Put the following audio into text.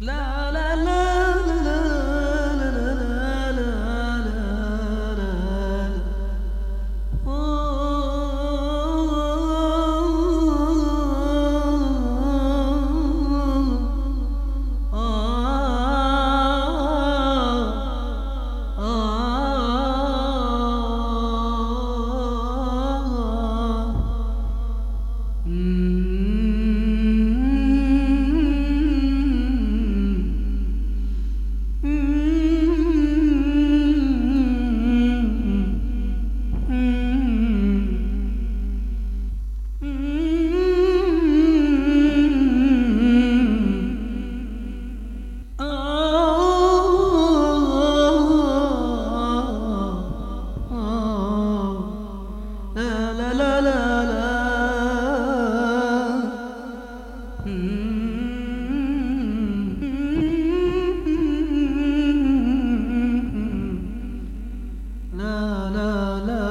La la la